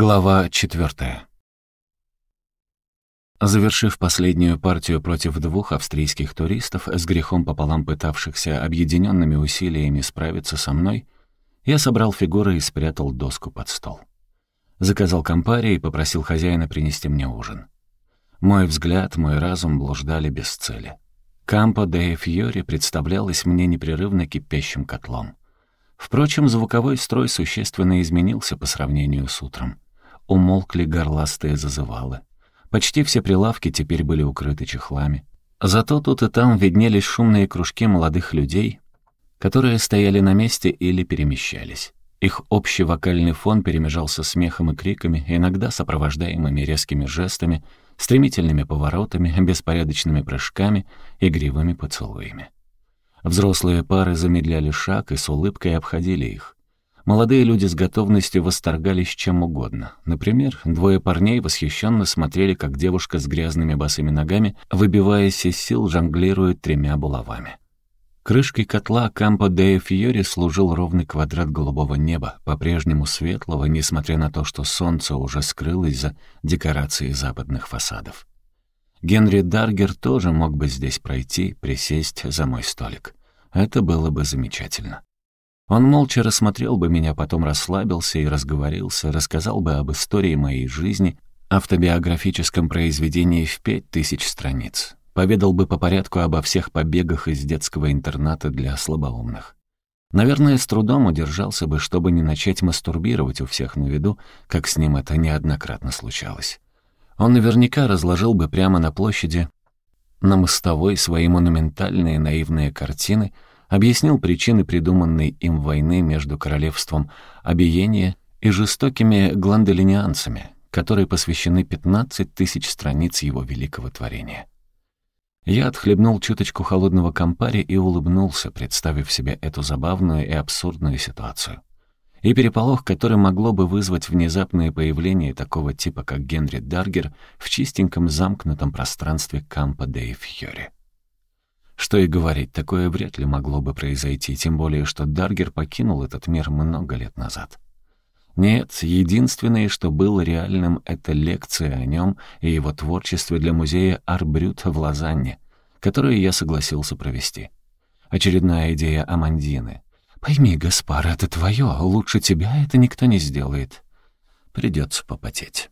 Глава четвертая. Завершив последнюю партию против двух австрийских туристов, с грехом пополам пытавшихся объединенными усилиями справиться со мной, я собрал фигуры и спрятал доску под стол. Заказал компарий и попросил хозяина принести мне ужин. Мой взгляд, мой разум блуждали без цели. Кампо де Фьори представлялось мне непрерывно кипящим котлом. Впрочем, звуковой строй существенно изменился по сравнению с утром. Умолкли горластые зазывалы. Почти все прилавки теперь были укрыты чехлами. Зато тут и там виднелись шумные кружки молодых людей, которые стояли на месте или перемещались. Их общий вокальный фон перемежался смехом и криками, иногда сопровождаемыми резкими жестами, стремительными поворотами, беспорядочными прыжками, игривыми поцелуями. Взрослые пары замедляли шаг и с улыбкой обходили их. Молодые люди с готовностью восторгались чем угодно. Например, двое парней восхищенно смотрели, как девушка с грязными босыми ногами, выбиваясь из сил, жонглирует тремя булавами. Крышкой котла Кампо де Фьори служил ровный квадрат голубого неба, по-прежнему светлого, несмотря на то, что солнце уже скрылось за декорацией западных фасадов. Генри Даргер тоже мог бы здесь пройти, присесть за мой столик. Это было бы замечательно. Он молча рассмотрел бы меня, потом расслабился и разговорился, рассказал бы об истории моей жизни, автобиографическом произведении в пять тысяч страниц. Поведал бы по порядку обо всех побегах из детского интерната для слабоумных. Наверное, с трудом удержался бы, чтобы не начать мастурбировать у всех на виду, как с ним это неоднократно случалось. Он наверняка разложил бы прямо на площади на мостовой свои монументальные наивные картины — объяснил причины придуманной им войны между королевством Абиения и жестокими гланделинианцами, которые посвящены 15 тысяч страниц его великого творения. Я отхлебнул чуточку холодного компари и улыбнулся, представив себе эту забавную и абсурдную ситуацию. И переполох, который могло бы вызвать внезапное появление такого типа, как Генри Даргер, в чистеньком замкнутом пространстве Кампа де Фьори. Что и говорить, такое вряд ли могло бы произойти, тем более, что Даргер покинул этот мир много лет назад. Нет, единственное, что было реальным, это лекция о нем и его творчестве для музея Арбрют в Лозанне, которую я согласился провести. Очередная идея Амандины. «Пойми, Гаспар, это твое, лучше тебя это никто не сделает. Придется попотеть».